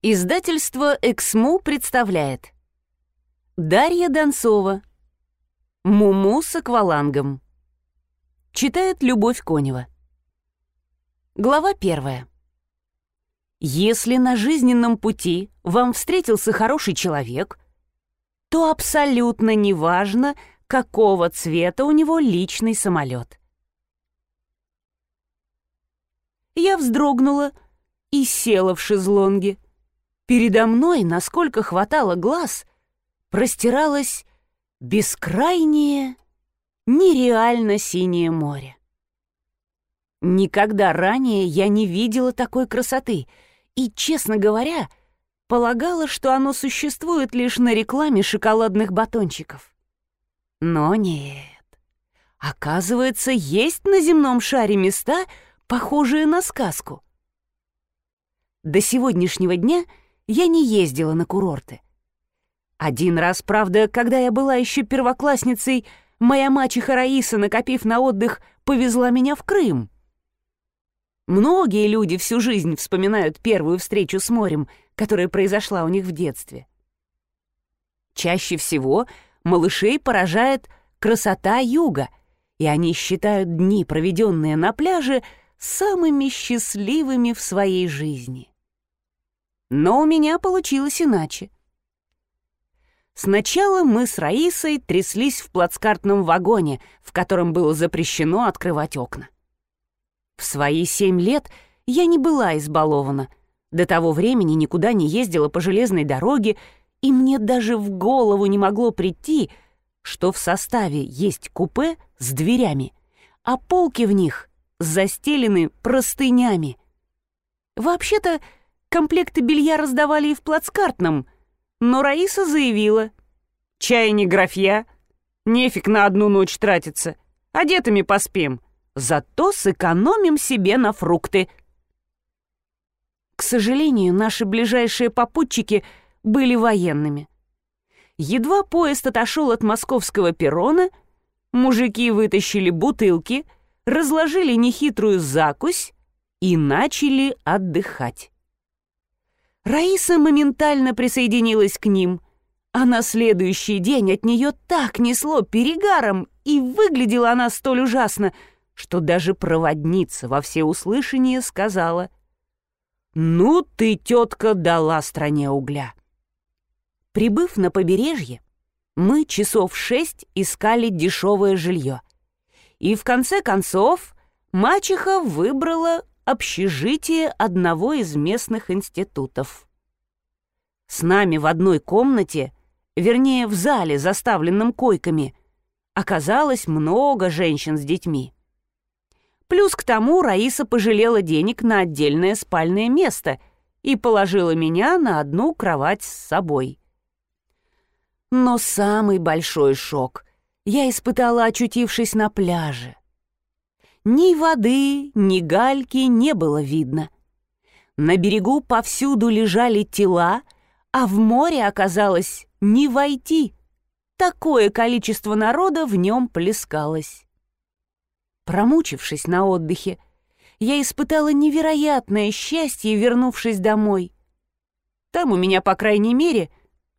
Издательство «Эксмо» представляет. Дарья Донцова. «Муму с аквалангом» Читает Любовь Конева. Глава первая. Если на жизненном пути вам встретился хороший человек, то абсолютно неважно, какого цвета у него личный самолет. Я вздрогнула и села в шезлонге. Передо мной, насколько хватало глаз, простиралось бескрайнее, нереально синее море. Никогда ранее я не видела такой красоты и, честно говоря, полагала, что оно существует лишь на рекламе шоколадных батончиков. Но нет. Оказывается, есть на земном шаре места, похожие на сказку. До сегодняшнего дня — я не ездила на курорты. Один раз, правда, когда я была еще первоклассницей, моя мачеха Раиса, накопив на отдых, повезла меня в Крым. Многие люди всю жизнь вспоминают первую встречу с морем, которая произошла у них в детстве. Чаще всего малышей поражает красота юга, и они считают дни, проведенные на пляже, самыми счастливыми в своей жизни. Но у меня получилось иначе. Сначала мы с Раисой тряслись в плацкартном вагоне, в котором было запрещено открывать окна. В свои семь лет я не была избалована. До того времени никуда не ездила по железной дороге, и мне даже в голову не могло прийти, что в составе есть купе с дверями, а полки в них застелены простынями. Вообще-то, Комплекты белья раздавали и в плацкартном, но Раиса заявила. «Чай не графья, нефиг на одну ночь тратиться, одетыми поспим, зато сэкономим себе на фрукты». К сожалению, наши ближайшие попутчики были военными. Едва поезд отошел от московского перрона, мужики вытащили бутылки, разложили нехитрую закусь и начали отдыхать. Раиса моментально присоединилась к ним, а на следующий день от нее так несло перегаром, и выглядела она столь ужасно, что даже проводница во всеуслышание сказала «Ну ты, тетка, дала стране угля». Прибыв на побережье, мы часов шесть искали дешевое жилье. И в конце концов мачеха выбрала общежитие одного из местных институтов. С нами в одной комнате, вернее, в зале, заставленном койками, оказалось много женщин с детьми. Плюс к тому Раиса пожалела денег на отдельное спальное место и положила меня на одну кровать с собой. Но самый большой шок я испытала, очутившись на пляже. Ни воды, ни гальки не было видно. На берегу повсюду лежали тела, а в море оказалось не войти. Такое количество народа в нем плескалось. Промучившись на отдыхе, я испытала невероятное счастье, вернувшись домой. Там у меня, по крайней мере,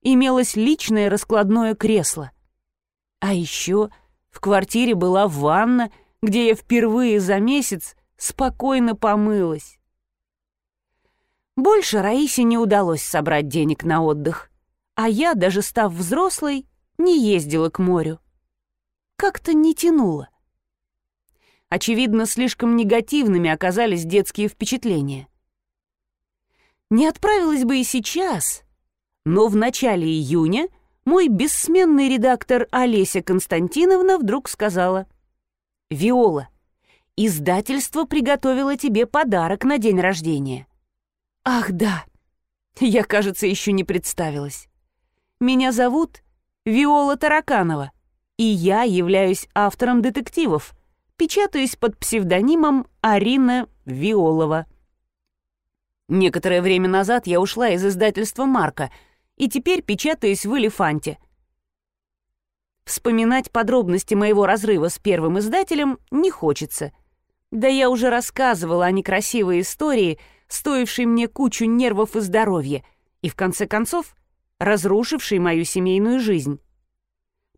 имелось личное раскладное кресло. А еще в квартире была ванна — где я впервые за месяц спокойно помылась. Больше Раисе не удалось собрать денег на отдых, а я, даже став взрослой, не ездила к морю. Как-то не тянуло. Очевидно, слишком негативными оказались детские впечатления. Не отправилась бы и сейчас, но в начале июня мой бессменный редактор Олеся Константиновна вдруг сказала — «Виола, издательство приготовило тебе подарок на день рождения». «Ах, да! Я, кажется, еще не представилась. Меня зовут Виола Тараканова, и я являюсь автором детективов, печатаюсь под псевдонимом Арина Виолова». Некоторое время назад я ушла из издательства «Марка», и теперь печатаюсь в «Элефанте», Вспоминать подробности моего разрыва с первым издателем не хочется. Да я уже рассказывала о некрасивой истории, стоивший мне кучу нервов и здоровья, и, в конце концов, разрушивший мою семейную жизнь.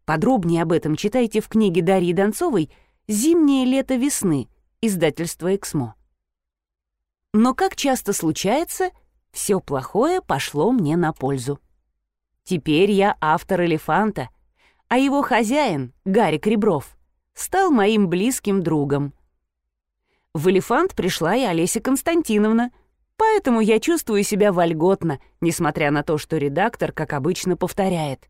Подробнее об этом читайте в книге Дарьи Донцовой «Зимнее лето весны», издательство «Эксмо». Но, как часто случается, все плохое пошло мне на пользу. Теперь я автор «Элефанта», а его хозяин, Гарик Ребров, стал моим близким другом. В «Элефант» пришла и Олеся Константиновна, поэтому я чувствую себя вольготно, несмотря на то, что редактор, как обычно, повторяет.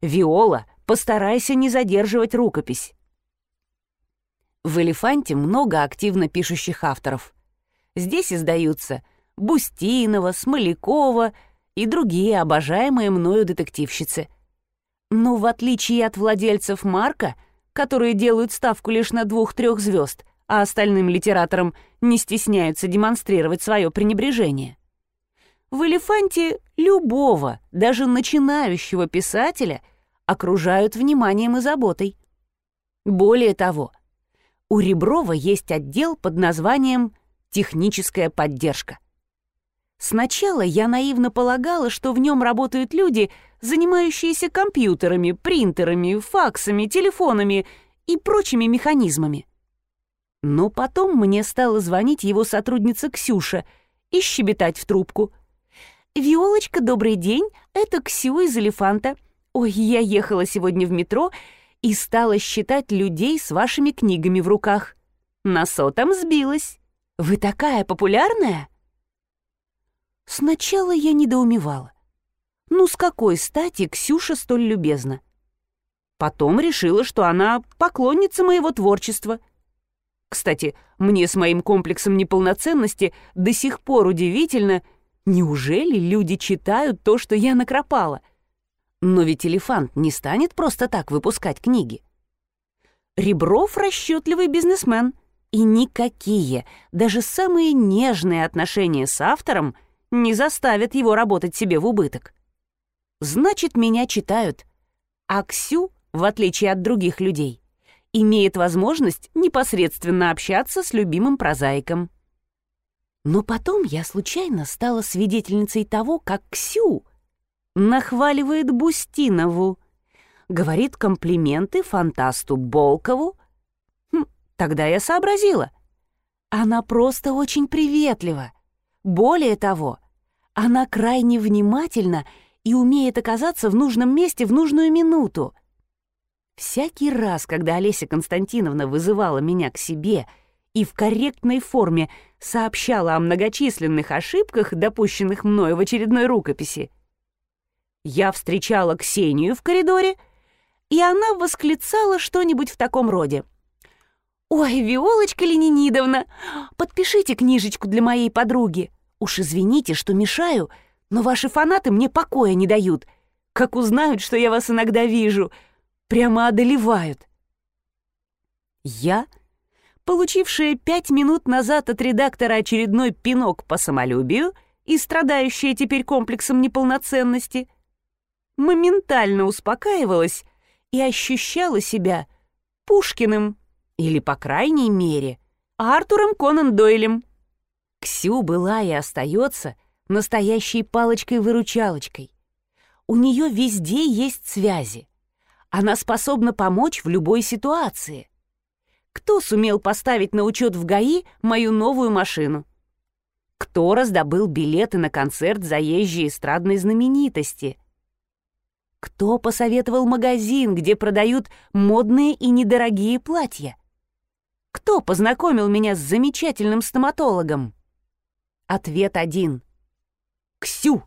«Виола, постарайся не задерживать рукопись». В «Элефанте» много активно пишущих авторов. Здесь издаются Бустинова, Смолякова и другие обожаемые мною детективщицы. Но в отличие от владельцев Марка, которые делают ставку лишь на двух-трех звезд, а остальным литераторам не стесняются демонстрировать свое пренебрежение. В «Элефанте» любого, даже начинающего писателя окружают вниманием и заботой. Более того, у Реброва есть отдел под названием «Техническая поддержка». Сначала я наивно полагала, что в нем работают люди, занимающиеся компьютерами, принтерами, факсами, телефонами и прочими механизмами. Но потом мне стала звонить его сотрудница Ксюша и щебетать в трубку. «Виолочка, добрый день, это Ксю из «Элефанта». Ой, я ехала сегодня в метро и стала считать людей с вашими книгами в руках. На сотом сбилась. Вы такая популярная?» Сначала я недоумевала. Ну, с какой стати Ксюша столь любезна? Потом решила, что она поклонница моего творчества. Кстати, мне с моим комплексом неполноценности до сих пор удивительно, неужели люди читают то, что я накропала? Но ведь элефант не станет просто так выпускать книги. Ребров расчетливый бизнесмен, и никакие, даже самые нежные отношения с автором — не заставит его работать себе в убыток. Значит, меня читают. А Ксю, в отличие от других людей, имеет возможность непосредственно общаться с любимым прозаиком. Но потом я случайно стала свидетельницей того, как Ксю нахваливает Бустинову, говорит комплименты фантасту Болкову. Хм, тогда я сообразила. Она просто очень приветлива. Более того, она крайне внимательна и умеет оказаться в нужном месте в нужную минуту. Всякий раз, когда Олеся Константиновна вызывала меня к себе и в корректной форме сообщала о многочисленных ошибках, допущенных мною в очередной рукописи, я встречала Ксению в коридоре, и она восклицала что-нибудь в таком роде. «Ой, Виолочка Ленинидовна, подпишите книжечку для моей подруги. Уж извините, что мешаю, но ваши фанаты мне покоя не дают. Как узнают, что я вас иногда вижу, прямо одолевают. Я, получившая пять минут назад от редактора очередной пинок по самолюбию и страдающая теперь комплексом неполноценности, моментально успокаивалась и ощущала себя Пушкиным или, по крайней мере, Артуром Конан Дойлем. Ксю была и остается настоящей палочкой-выручалочкой. У нее везде есть связи. Она способна помочь в любой ситуации. Кто сумел поставить на учет в ГАИ мою новую машину? Кто раздобыл билеты на концерт заезжей эстрадной знаменитости? Кто посоветовал магазин, где продают модные и недорогие платья? Кто познакомил меня с замечательным стоматологом? Ответ один. Ксю.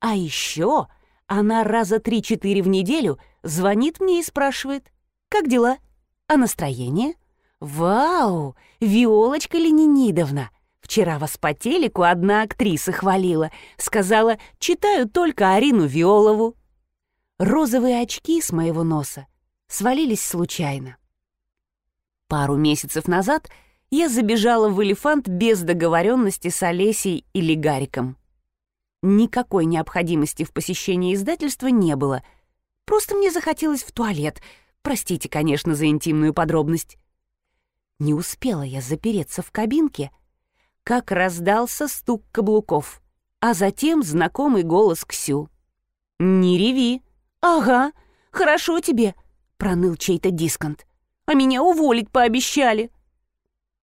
А еще она раза три-четыре в неделю звонит мне и спрашивает, как дела? А настроение? Вау, Виолочка Ленинидовна. Вчера вас по телеку одна актриса хвалила. Сказала, читаю только Арину Виолову. Розовые очки с моего носа свалились случайно. Пару месяцев назад — я забежала в «Элефант» без договоренности с Олесей или Гариком. Никакой необходимости в посещении издательства не было. Просто мне захотелось в туалет. Простите, конечно, за интимную подробность. Не успела я запереться в кабинке, как раздался стук каблуков, а затем знакомый голос Ксю. «Не реви!» «Ага, хорошо тебе!» — проныл чей-то дисконт. «А меня уволить пообещали!»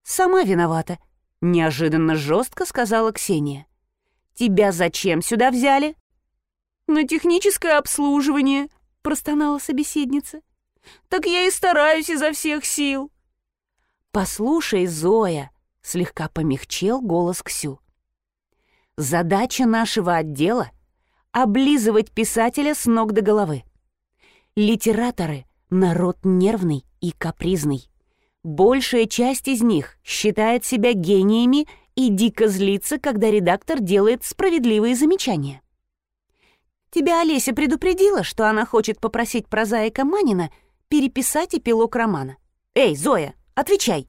«Сама виновата», — неожиданно жестко сказала Ксения. «Тебя зачем сюда взяли?» «На техническое обслуживание», — простонала собеседница. «Так я и стараюсь изо всех сил». «Послушай, Зоя», — слегка помягчел голос Ксю. «Задача нашего отдела — облизывать писателя с ног до головы. Литераторы — народ нервный и капризный. Большая часть из них считает себя гениями и дико злится, когда редактор делает справедливые замечания. Тебя Олеся предупредила, что она хочет попросить прозаика Манина переписать эпилог романа. «Эй, Зоя, отвечай!»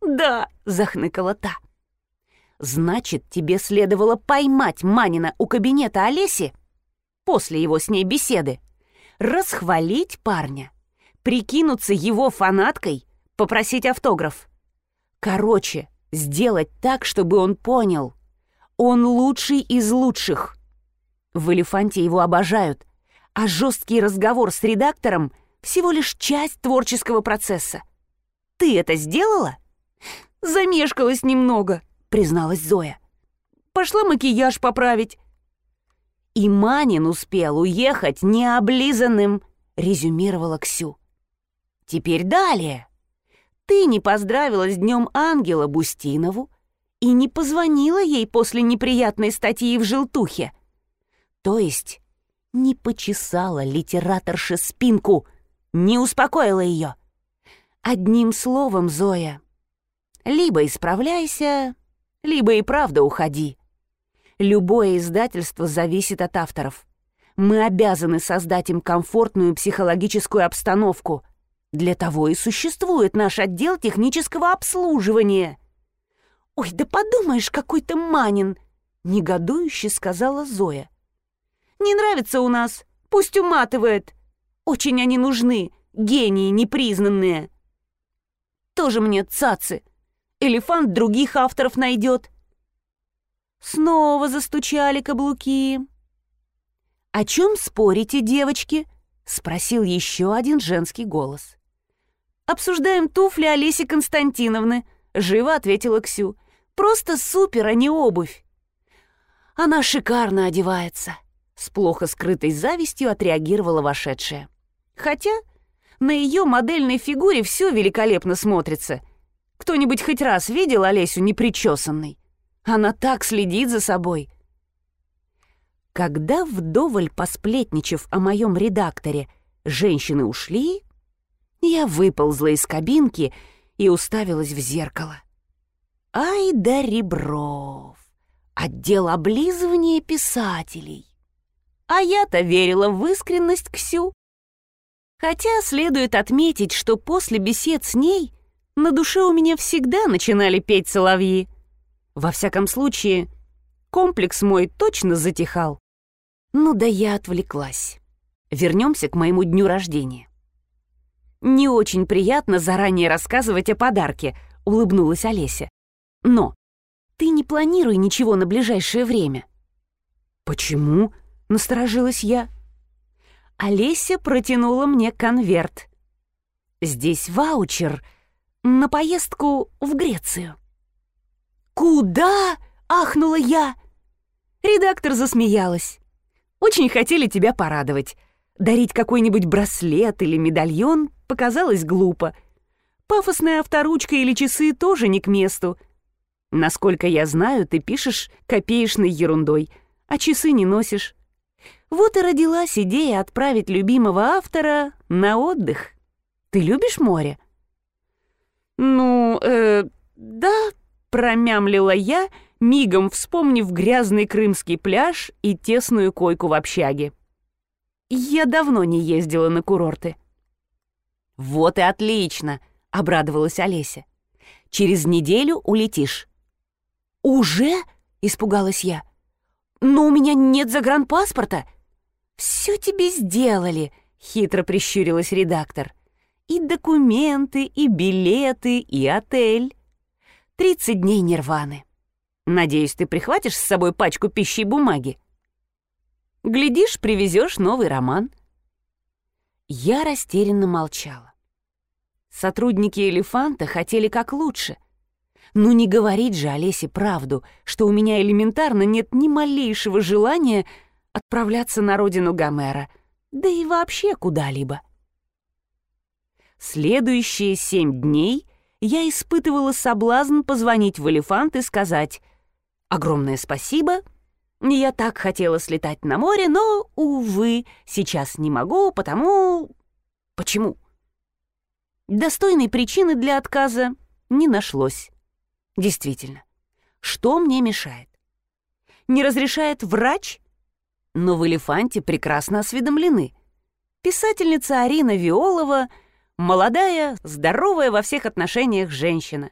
«Да!» — захныкала та. «Значит, тебе следовало поймать Манина у кабинета Олеси после его с ней беседы, расхвалить парня, прикинуться его фанаткой, попросить автограф. Короче, сделать так, чтобы он понял. Он лучший из лучших. В «Элефанте» его обожают, а жесткий разговор с редактором — всего лишь часть творческого процесса. Ты это сделала? Замешкалась немного, призналась Зоя. Пошла макияж поправить. И Манин успел уехать необлизанным, резюмировала Ксю. Теперь далее. Ты не поздравила с Днем Ангела Бустинову и не позвонила ей после неприятной статьи в «Желтухе». То есть не почесала литераторша спинку, не успокоила ее. Одним словом, Зоя, либо исправляйся, либо и правда уходи. Любое издательство зависит от авторов. Мы обязаны создать им комфортную психологическую обстановку. Для того и существует наш отдел технического обслуживания. «Ой, да подумаешь, какой ты манин!» — негодующе сказала Зоя. Не нравится у нас, пусть уматывает. Очень они нужны, гении непризнанные. Тоже мне цацы. Элефант других авторов найдет. Снова застучали каблуки. «О чем спорите, девочки?» — спросил еще один женский голос. «Обсуждаем туфли Олеси Константиновны», — живо ответила Ксю. «Просто супер, а не обувь». «Она шикарно одевается. С плохо скрытой завистью отреагировала вошедшая. Хотя на ее модельной фигуре все великолепно смотрится. Кто-нибудь хоть раз видел Олесю непричесанной? Она так следит за собой. Когда вдоволь посплетничав о моем редакторе, женщины ушли, я выползла из кабинки и уставилась в зеркало. Ай да Ребров! Отдел облизывания писателей! А я-то верила в искренность Ксю. Хотя следует отметить, что после бесед с ней на душе у меня всегда начинали петь соловьи. Во всяком случае, комплекс мой точно затихал. Ну да я отвлеклась. Вернемся к моему дню рождения. «Не очень приятно заранее рассказывать о подарке», — улыбнулась Олеся. «Но ты не планируй ничего на ближайшее время». «Почему?» — насторожилась я. Олеся протянула мне конверт. «Здесь ваучер на поездку в Грецию». «Куда?» — ахнула я. Редактор засмеялась. «Очень хотели тебя порадовать. Дарить какой-нибудь браслет или медальон показалось глупо. Пафосная авторучка или часы тоже не к месту. Насколько я знаю, ты пишешь копеечной ерундой, а часы не носишь. Вот и родилась идея отправить любимого автора на отдых. Ты любишь море? Ну, э, да, промямлила я, мигом вспомнив грязный крымский пляж и тесную койку в общаге. Я давно не ездила на курорты. Вот и отлично, обрадовалась Олеся. Через неделю улетишь. Уже? испугалась я. Но у меня нет загранпаспорта. «Все тебе сделали», — хитро прищурилась редактор. «И документы, и билеты, и отель. Тридцать дней нирваны. Надеюсь, ты прихватишь с собой пачку пищи и бумаги. Глядишь, привезешь новый роман. Я растерянно молчала. Сотрудники «Элефанта» хотели как лучше. Ну не говорить же Олесе правду, что у меня элементарно нет ни малейшего желания отправляться на родину Гомера, да и вообще куда-либо. Следующие семь дней я испытывала соблазн позвонить в «Элефант» и сказать «Огромное спасибо, я так хотела слетать на море, но, увы, сейчас не могу, потому... Почему? Достойной причины для отказа не нашлось. Действительно, что мне мешает? Не разрешает врач? Но в «Элефанте» прекрасно осведомлены. Писательница Арина Виолова — молодая, здоровая во всех отношениях женщина.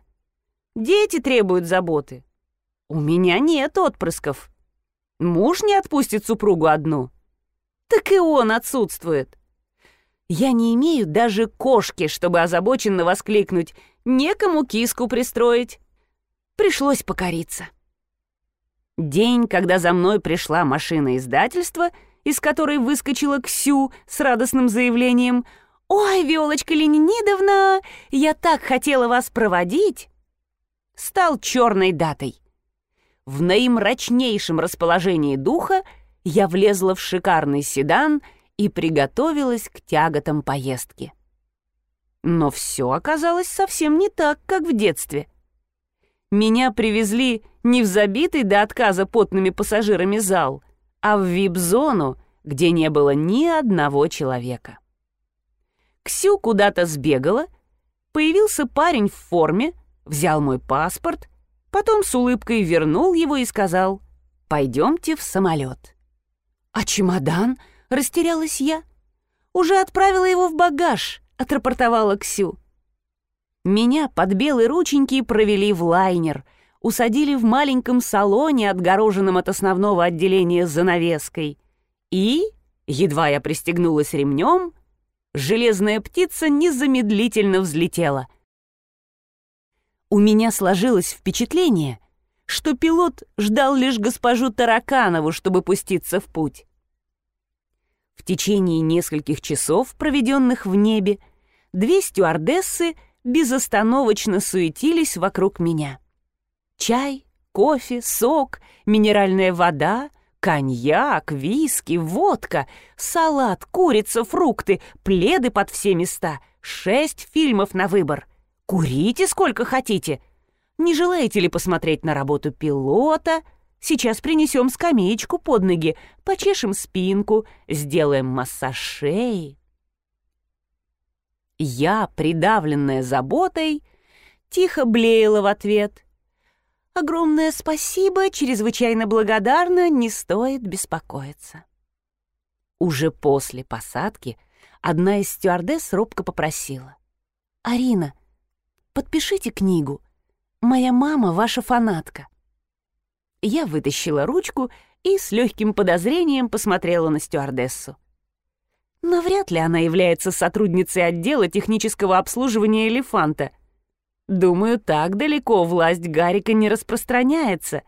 Дети требуют заботы. У меня нет отпрысков. Муж не отпустит супругу одну. Так и он отсутствует. Я не имею даже кошки, чтобы озабоченно воскликнуть «некому киску пристроить». Пришлось покориться. День, когда за мной пришла машина издательства, из которой выскочила Ксю с радостным заявлением «Ой, Виолочка Ленинидовна, я так хотела вас проводить!» стал черной датой. В наимрачнейшем расположении духа я влезла в шикарный седан и приготовилась к тяготам поездки. Но все оказалось совсем не так, как в детстве. Меня привезли не в забитый до отказа потными пассажирами зал, а в вип-зону, где не было ни одного человека. Ксю куда-то сбегала, появился парень в форме, взял мой паспорт Потом с улыбкой вернул его и сказал «Пойдемте в самолет». «А чемодан?» — растерялась я. «Уже отправила его в багаж», — отрапортовала Ксю. Меня под белые рученьки провели в лайнер, усадили в маленьком салоне, отгороженном от основного отделения занавеской. И, едва я пристегнулась ремнем, железная птица незамедлительно взлетела — у меня сложилось впечатление, что пилот ждал лишь госпожу Тараканову, чтобы пуститься в путь. В течение нескольких часов, проведенных в небе, две стюардессы безостановочно суетились вокруг меня. Чай, кофе, сок, минеральная вода, коньяк, виски, водка, салат, курица, фрукты, пледы под все места, шесть фильмов на выбор — Курите сколько хотите. Не желаете ли посмотреть на работу пилота? Сейчас принесем скамеечку под ноги, почешем спинку, сделаем массаж шеи. Я, придавленная заботой, тихо блеяла в ответ. «Огромное спасибо, чрезвычайно благодарна, не стоит беспокоиться». Уже после посадки одна из стюардесс робко попросила. «Арина, подпишите книгу. Моя мама ваша фанатка». Я вытащила ручку и с легким подозрением посмотрела на стюардессу. Но вряд ли она является сотрудницей отдела технического обслуживания «Элефанта». Думаю, так далеко власть Гарика не распространяется.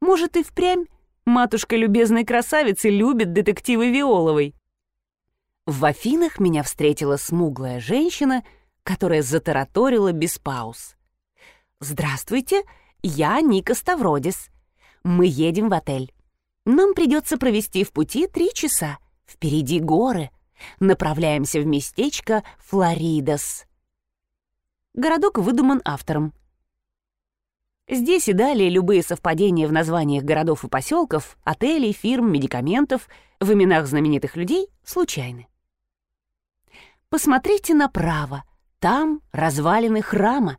Может, и впрямь матушка любезной красавицы любит детективы Виоловой. В Афинах меня встретила смуглая женщина — которая затараторила без пауз. «Здравствуйте, я Ника Ставродис. Мы едем в отель. Нам придется провести в пути три часа. Впереди горы. Направляемся в местечко Флоридас». Городок выдуман автором. Здесь и далее любые совпадения в названиях городов и поселков, отелей, фирм, медикаментов, в именах знаменитых людей случайны. Посмотрите направо, там развалины храма.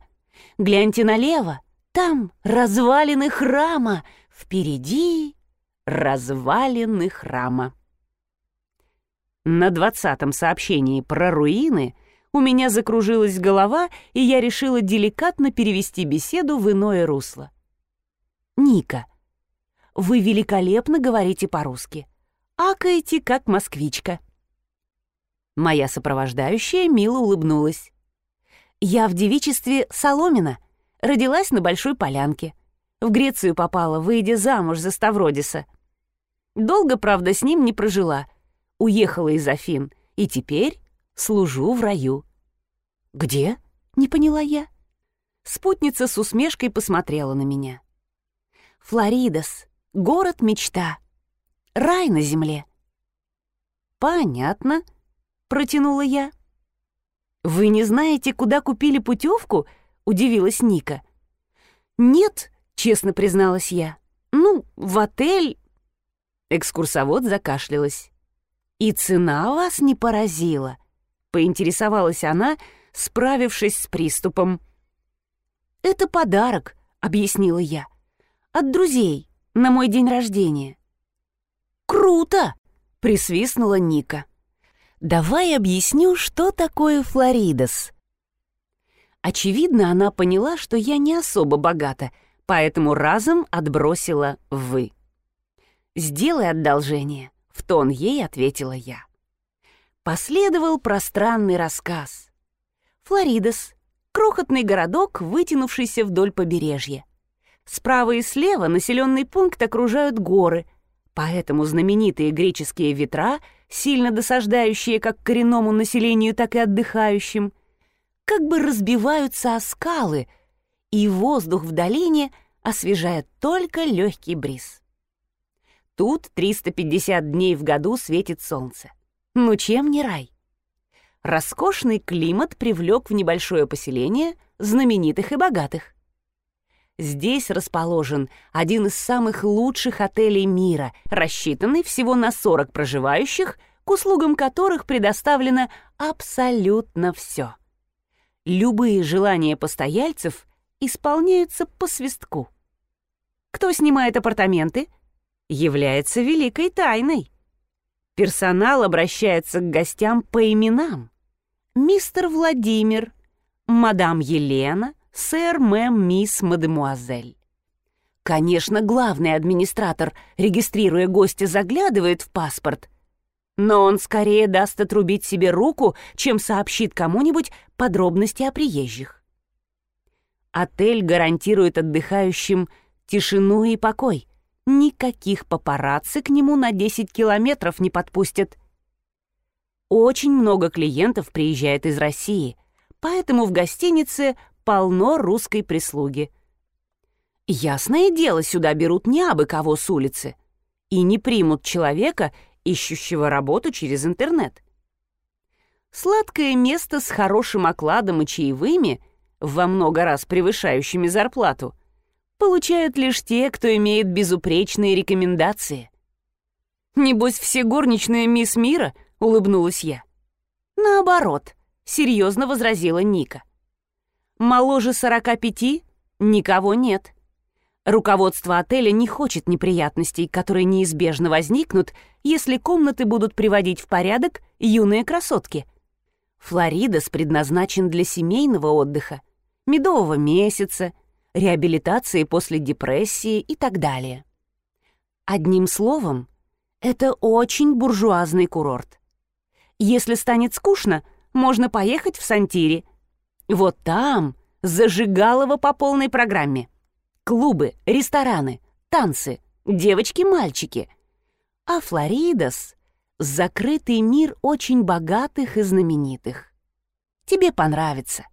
Гляньте налево. Там развалины храма. Впереди развалины храма. На двадцатом сообщении про руины у меня закружилась голова, и я решила деликатно перевести беседу в иное русло. «Ника, вы великолепно говорите по-русски. Акаете, как москвичка». Моя сопровождающая мило улыбнулась. Я в девичестве Соломина, родилась на Большой Полянке. В Грецию попала, выйдя замуж за Ставродиса. Долго, правда, с ним не прожила. Уехала из Афин, и теперь служу в раю. «Где?» — не поняла я. Спутница с усмешкой посмотрела на меня. «Флоридас, город-мечта, рай на земле». «Понятно», — протянула я. «Вы не знаете, куда купили путевку?» — удивилась Ника. «Нет», — честно призналась я. «Ну, в отель...» Экскурсовод закашлялась. «И цена вас не поразила?» — поинтересовалась она, справившись с приступом. «Это подарок», — объяснила я. «От друзей, на мой день рождения». «Круто!» — присвистнула Ника. «Давай объясню, что такое Флоридас». Очевидно, она поняла, что я не особо богата, поэтому разом отбросила «вы». «Сделай одолжение», — в тон ей ответила я. Последовал пространный рассказ. Флоридас — крохотный городок, вытянувшийся вдоль побережья. Справа и слева населенный пункт окружают горы, поэтому знаменитые греческие ветра — сильно досаждающие как коренному населению, так и отдыхающим, как бы разбиваются о скалы, и воздух в долине освежает только легкий бриз. Тут 350 дней в году светит солнце. Ну чем не рай? Роскошный климат привлек в небольшое поселение знаменитых и богатых. Здесь расположен один из самых лучших отелей мира, рассчитанный всего на 40 проживающих, к услугам которых предоставлено абсолютно все. Любые желания постояльцев исполняются по свистку. Кто снимает апартаменты, является великой тайной. Персонал обращается к гостям по именам. Мистер Владимир, мадам Елена — сэр, мэм, мисс, мадемуазель. Конечно, главный администратор, регистрируя гостя, заглядывает в паспорт, но он скорее даст отрубить себе руку, чем сообщит кому-нибудь подробности о приезжих. Отель гарантирует отдыхающим тишину и покой. Никаких папарацци к нему на 10 километров не подпустят. Очень много клиентов приезжает из России, поэтому в гостинице полно русской прислуги. Ясное дело, сюда берут не абы кого с улицы и не примут человека, ищущего работу через интернет. Сладкое место с хорошим окладом и чаевыми, во много раз превышающими зарплату, получают лишь те, кто имеет безупречные рекомендации. «Небось, все горничные мисс мира?» — улыбнулась я. «Наоборот», — серьезно возразила Ника. Моложе 45 никого нет. Руководство отеля не хочет неприятностей, которые неизбежно возникнут, если комнаты будут приводить в порядок юные красотки. Флоридас предназначен для семейного отдыха, медового месяца, реабилитации после депрессии и так далее. Одним словом, это очень буржуазный курорт. Если станет скучно, можно поехать в Сантири – вот там зажигалово по полной программе. Клубы, рестораны, танцы, девочки-мальчики. А Флоридас — закрытый мир очень богатых и знаменитых. Тебе понравится.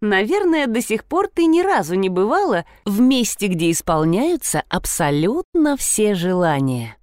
Наверное, до сих пор ты ни разу не бывала в месте, где исполняются абсолютно все желания.